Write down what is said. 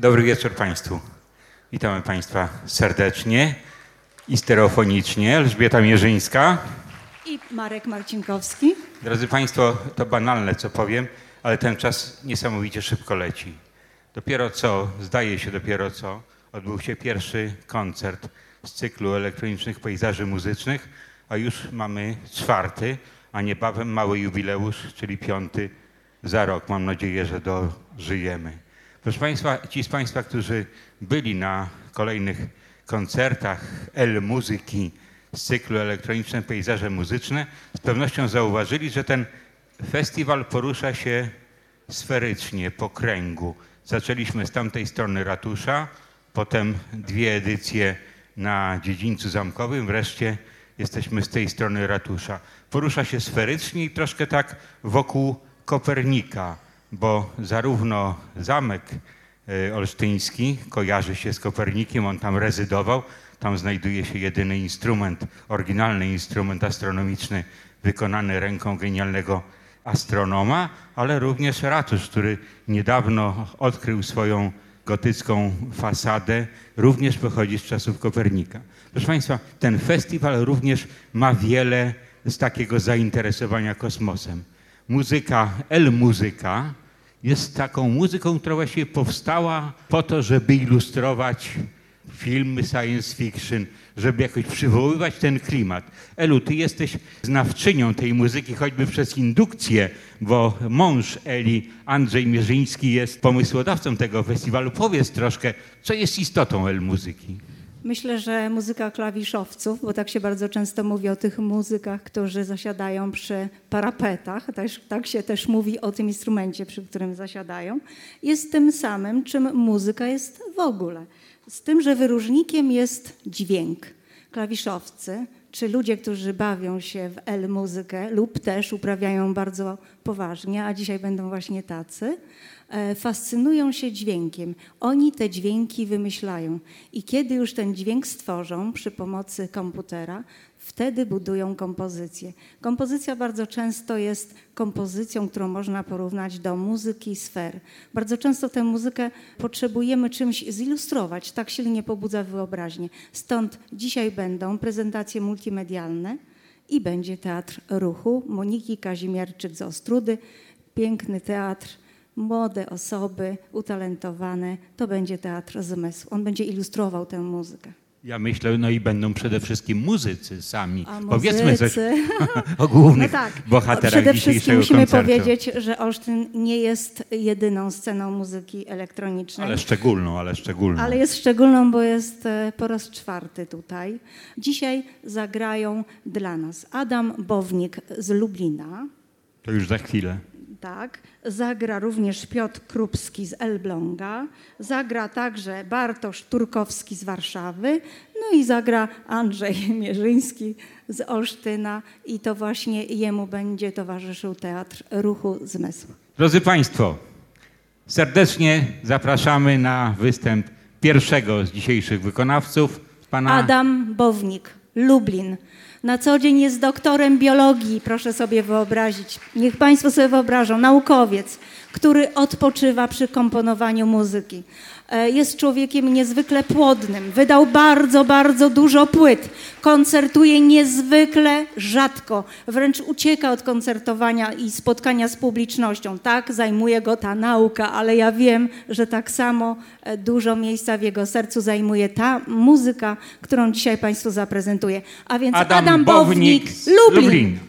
Dobry wieczór Państwu. Witamy Państwa serdecznie i stereofonicznie. Elżbieta Mierzyńska. I Marek Marcinkowski. Drodzy Państwo, to banalne co powiem, ale ten czas niesamowicie szybko leci. Dopiero co, zdaje się dopiero co, odbył się pierwszy koncert z cyklu elektronicznych pejzaży muzycznych, a już mamy czwarty, a niebawem mały jubileusz, czyli piąty za rok. Mam nadzieję, że dożyjemy. Proszę Państwa, ci z Państwa, którzy byli na kolejnych koncertach L Muzyki z cyklu Elektroniczne Pejzaże Muzyczne, z pewnością zauważyli, że ten festiwal porusza się sferycznie, po kręgu. Zaczęliśmy z tamtej strony ratusza, potem dwie edycje na dziedzińcu zamkowym, wreszcie jesteśmy z tej strony ratusza. Porusza się sferycznie i troszkę tak wokół Kopernika, bo zarówno zamek e, olsztyński kojarzy się z Kopernikiem, on tam rezydował, tam znajduje się jedyny instrument, oryginalny instrument astronomiczny wykonany ręką genialnego astronoma, ale również ratusz, który niedawno odkrył swoją gotycką fasadę, również pochodzi z czasów Kopernika. Proszę Państwa, ten festiwal również ma wiele z takiego zainteresowania kosmosem. Muzyka, El Muzyka jest taką muzyką, która właściwie powstała po to, żeby ilustrować filmy science fiction, żeby jakoś przywoływać ten klimat. Elu, ty jesteś znawczynią tej muzyki, choćby przez indukcję, bo mąż Eli, Andrzej Mierzyński, jest pomysłodawcą tego festiwalu. Powiedz troszkę, co jest istotą El Muzyki. Myślę, że muzyka klawiszowców, bo tak się bardzo często mówi o tych muzykach, którzy zasiadają przy parapetach, też, tak się też mówi o tym instrumencie, przy którym zasiadają, jest tym samym, czym muzyka jest w ogóle. Z tym, że wyróżnikiem jest dźwięk. Klawiszowcy, czy ludzie, którzy bawią się w L muzykę lub też uprawiają bardzo poważnie, a dzisiaj będą właśnie tacy, e, fascynują się dźwiękiem. Oni te dźwięki wymyślają i kiedy już ten dźwięk stworzą przy pomocy komputera, wtedy budują kompozycję. Kompozycja bardzo często jest kompozycją, którą można porównać do muzyki sfer. Bardzo często tę muzykę potrzebujemy czymś zilustrować, tak silnie pobudza wyobraźnię. Stąd dzisiaj będą prezentacje multimedialne i będzie Teatr Ruchu Moniki Kazimierczyk z Ostrudy. Piękny teatr, młode osoby, utalentowane. To będzie Teatr Zmysł. On będzie ilustrował tę muzykę. Ja myślę, no i będą przede wszystkim muzycy sami. A Powiedzmy coś o głównych No tak. bohaterach Przede wszystkim musimy koncertu. powiedzieć, że Olsztyn nie jest jedyną sceną muzyki elektronicznej. Ale szczególną, ale szczególną. Ale jest szczególną, bo jest e, po raz czwarty tutaj. Dzisiaj zagrają dla nas Adam Bownik z Lublina, To już za chwilę. Tak. Zagra również Piotr Krupski z Elbląga. Zagra także Bartosz Turkowski z Warszawy. No i zagra Andrzej Mierzyński z Olsztyna i to właśnie jemu będzie towarzyszył Teatr Ruchu Zmysłu. Drodzy Państwo, serdecznie zapraszamy na występ pierwszego z dzisiejszych wykonawców, pana Adam Bownik, Lublin. Na co dzień jest doktorem biologii, proszę sobie wyobrazić. Niech Państwo sobie wyobrażą, naukowiec, który odpoczywa przy komponowaniu muzyki. E, Jest człowiekiem niezwykle płodnym, wydał bardzo, bardzo dużo płyt, koncertuje niezwykle rzadko, wręcz ucieka od koncertowania i spotkania z publicznością. Tak, zajmuje go ta nauka, ale ja wiem, że tak samo e, dużo miejsca w jego sercu zajmuje ta muzyka, którą dzisiaj Państwu zaprezentuję. A więc Adam Adam, Bownik Bownik, z Lublin. Lublin.